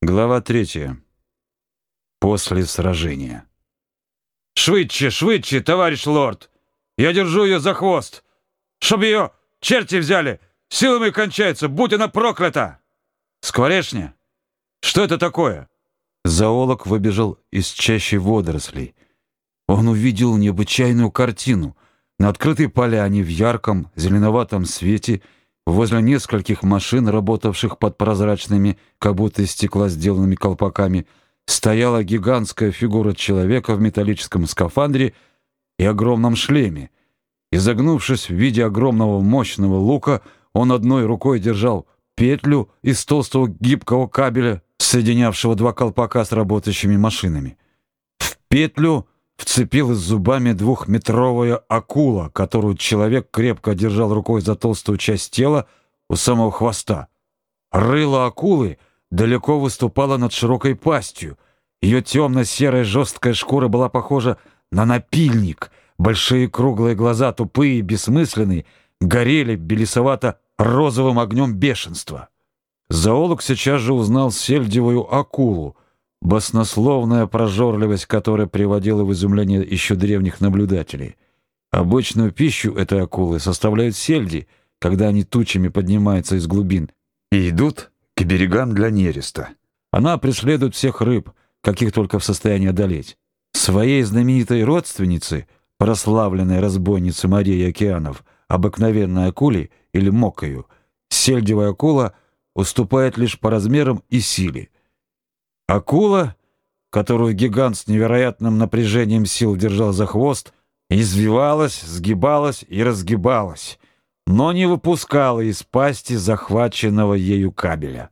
Глава третья. После сражения. «Швидше, швидше, товарищ лорд! Я держу ее за хвост! Чтоб ее черти взяли! Силами кончается, будь она проклята!» «Скворечня? Что это такое?» Зоолог выбежал из чащи водорослей. Он увидел необычайную картину. На открытой поляне в ярком зеленоватом свете – Возле нескольких машин, работавших под прозрачными, как будто из стекла сделанными колпаками, стояла гигантская фигура человека в металлическом скафандре и огромном шлеме. Изогнувшись в виде огромного мощного лука, он одной рукой держал петлю из толстого гибкого кабеля, соединявшего два колпака с работающими машинами. В петлю вцепилась зубами двухметровая акула, которую человек крепко держал рукой за толстую часть тела у самого хвоста. Рыло акулы далеко выступало над широкой пастью. Ее темно-серая жесткая шкура была похожа на напильник. Большие круглые глаза, тупые и бессмысленные, горели белесовато-розовым огнем бешенства. Зоолог сейчас же узнал сельдевую акулу — баснословная прожорливость, которая приводила в изумление еще древних наблюдателей. Обычную пищу этой акулы составляют сельди, когда они тучами поднимаются из глубин и идут к берегам для нереста. Она преследует всех рыб, каких только в состоянии одолеть. Своей знаменитой родственнице, прославленной разбойнице Марии океанов, обыкновенной акуле или мокою, сельдевая акула уступает лишь по размерам и силе. Акула, которую гигант с невероятным напряжением сил держал за хвост, извивалась, сгибалась и разгибалась, но не выпускала из пасти захваченного ею кабеля.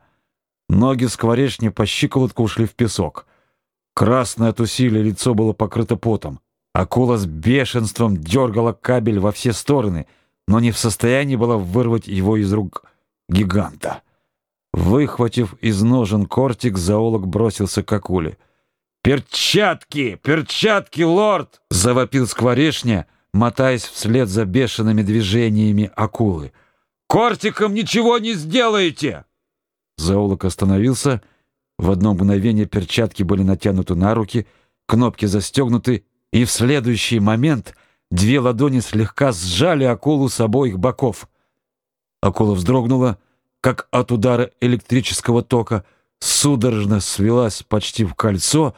Ноги скворечни по щиколотку ушли в песок. Красное от усилия лицо было покрыто потом. Акула с бешенством дергала кабель во все стороны, но не в состоянии была вырвать его из рук гиганта. Выхватив из ножен кортик, зоолог бросился к акуле. «Перчатки! Перчатки, лорд!» — завопил скворечня, мотаясь вслед за бешеными движениями акулы. «Кортиком ничего не сделаете!» Зоолог остановился. В одно мгновение перчатки были натянуты на руки, кнопки застегнуты, и в следующий момент две ладони слегка сжали акулу с обоих боков. Акула вздрогнула, как от удара электрического тока, судорожно свелась почти в кольцо,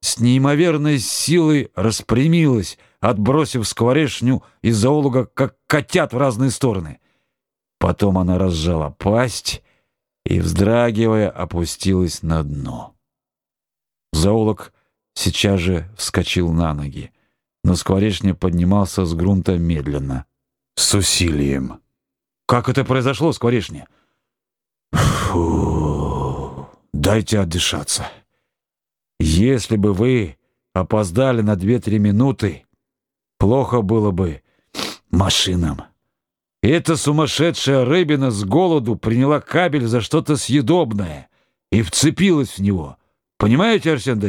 с неимоверной силой распрямилась, отбросив скворечню из зоолога, как котят в разные стороны. Потом она разжала пасть и, вздрагивая, опустилась на дно. Зоолог сейчас же вскочил на ноги, но скворечня поднимался с грунта медленно, с усилием. «Как это произошло, скворечня?» Фу, дайте отдышаться. Если бы вы опоздали на две-три минуты, плохо было бы машинам. Эта сумасшедшая рыбина с голоду приняла кабель за что-то съедобное и вцепилась в него. Понимаете, Арсен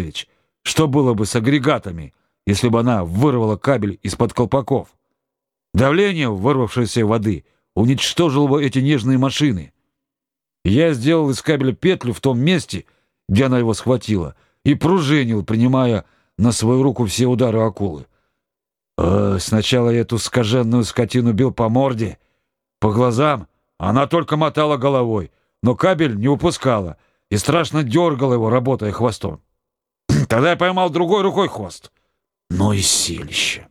что было бы с агрегатами, если бы она вырвала кабель из-под колпаков? Давление вырвавшейся воды уничтожило бы эти нежные машины. Я сделал из кабеля петлю в том месте, где она его схватила, и пружинил, принимая на свою руку все удары акулы. Э, сначала я эту скаженную скотину бил по морде, по глазам. Она только мотала головой, но кабель не упускала и страшно дергала его, работая хвостом. Тогда я поймал другой рукой хвост. Ну и силище.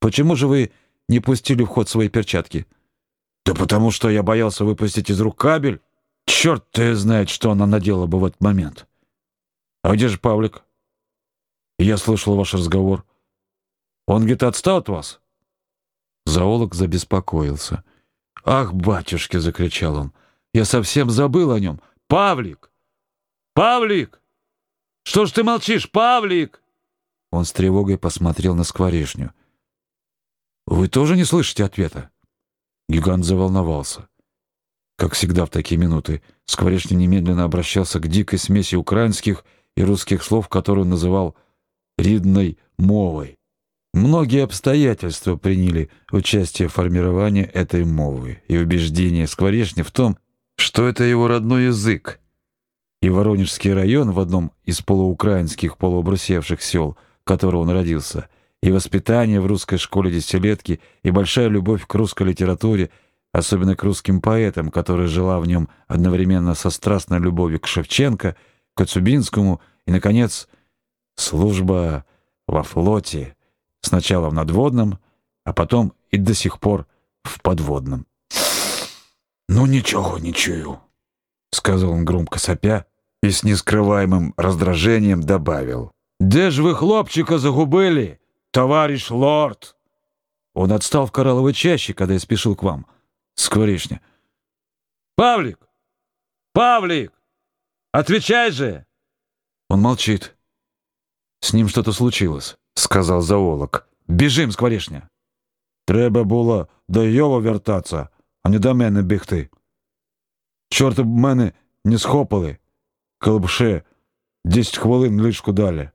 Почему же вы не пустили в ход свои перчатки? — да потому что я боялся выпустить из рук кабель. Черт ты знает, что она надела бы в этот момент. А где же Павлик? Я слышал ваш разговор. Он где-то отстал от вас? Зоолог забеспокоился. «Ах, батюшки!» — закричал он. «Я совсем забыл о нем! Павлик! Павлик! Что ж ты молчишь, Павлик?» Он с тревогой посмотрел на скворечню. «Вы тоже не слышите ответа?» Гигант заволновался. Как всегда в такие минуты, Скворечный немедленно обращался к дикой смеси украинских и русских слов, которую называл «ридной мовой». Многие обстоятельства приняли участие в формировании этой мовы и убеждение Скворечни в том, что это его родной язык. и Воронежский район в одном из полуукраинских полуобрусевших сел, в котором он родился, и воспитание в русской школе десятилетки, и большая любовь к русской литературе, особенно к русским поэтам, которая жила в нем одновременно со страстной любовью к Шевченко, к Коцюбинскому и, наконец, служба во флоте, сначала в надводном, а потом и до сих пор в подводном. «Ну ничего не чую», — сказал он громко сопя и с нескрываемым раздражением добавил. «Де ж вы хлопчика загубили, товарищ лорд?» Он отстал в коралловой чаще, когда я спешил к вам. Скворечня. «Павлик! Павлик! Отвечай же!» Он молчит. «С ним что-то случилось», — сказал зоолог. «Бежим, скворечня!» «Треба було до його вертатися, а не до мене бігти. Чорти б мене не схопили, коли б ще 10 хвилин лишку далі.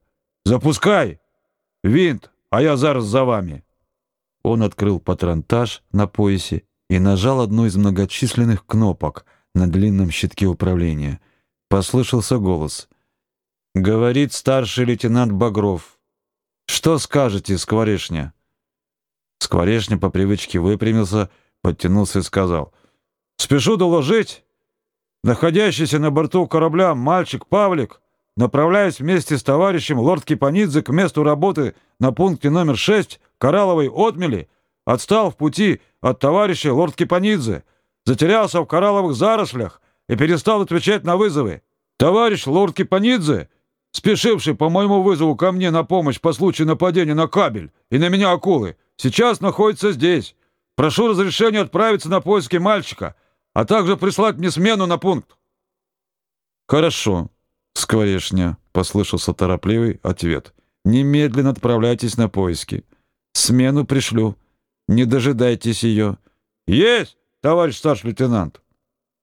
Запускай! Винт, а я зараз за вами!» Он открыл патронтаж на поясе и нажал одну из многочисленных кнопок на длинном щитке управления. Послышался голос. «Говорит старший лейтенант Багров. Что скажете, Скворешня?» Скворешня по привычке выпрямился, подтянулся и сказал. «Спешу доложить. Находящийся на борту корабля мальчик Павлик, направляясь вместе с товарищем лорд Кипанидзе к месту работы на пункте номер 6 Коралловой отмели, отстал в пути от товарища лорд Кипанидзе, затерялся в коралловых зарослях и перестал отвечать на вызовы. Товарищ лорд Кипанидзе, спешивший по моему вызову ко мне на помощь по случаю нападения на кабель и на меня акулы, сейчас находится здесь. Прошу разрешения отправиться на поиски мальчика, а также прислать мне смену на пункт. Хорошо, Скворешня, послышался торопливый ответ. Немедленно отправляйтесь на поиски. Смену пришлю. Не дожидайтесь ее. Есть, товарищ старший лейтенант.